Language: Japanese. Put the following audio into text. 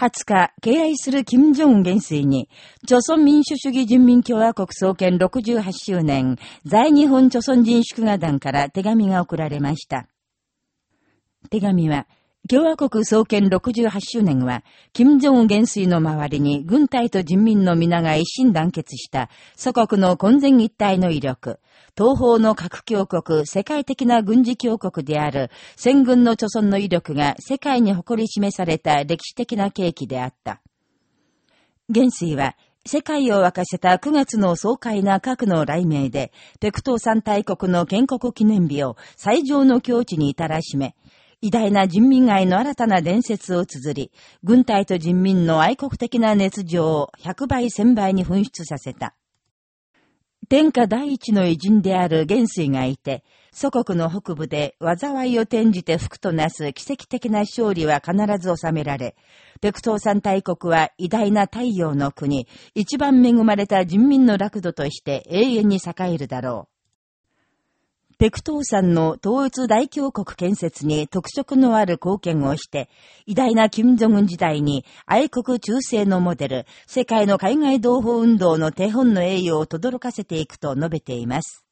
20日、敬愛する金正恩元帥に、朝鮮民主主義人民共和国創建68周年、在日本朝鮮人祝賀団から手紙が送られました。手紙は、共和国創建68周年は、金正恩元帥の周りに軍隊と人民の皆が一心団結した祖国の混然一体の威力、東方の核強国、世界的な軍事強国である戦軍の貯村の威力が世界に誇り示された歴史的な契機であった。元帥は、世界を沸かせた9月の爽快な核の雷鳴で、ペクトー三大国の建国記念日を最上の境地に至らしめ、偉大な人民愛の新たな伝説を綴り、軍隊と人民の愛国的な熱情を100倍1000倍に噴出させた。天下第一の偉人である元帥がいて、祖国の北部で災いを転じて福となす奇跡的な勝利は必ず収められ、ペクトー山大国は偉大な太陽の国、一番恵まれた人民の楽土として永遠に栄えるだろう。ペクトーさんの統一大峡国建設に特色のある貢献をして、偉大な金正恩時代に愛国忠誠のモデル、世界の海外同胞運動の手本の栄誉を轟かせていくと述べています。